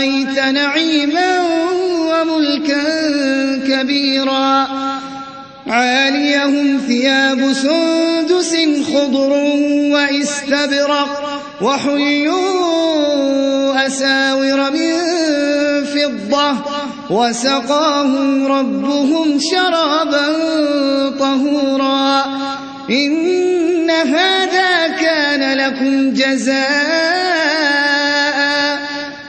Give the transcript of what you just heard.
رأيت نعيما وملكا كبيرا. عاليهم ثياب سندس خضر واستبرق وحلوا أساور من فضة وسقاهم ربهم شرابا طهورا. إن هذا كان لكم جزاء